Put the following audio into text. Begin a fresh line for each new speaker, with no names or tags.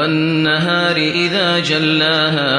والنهار إذا جلاها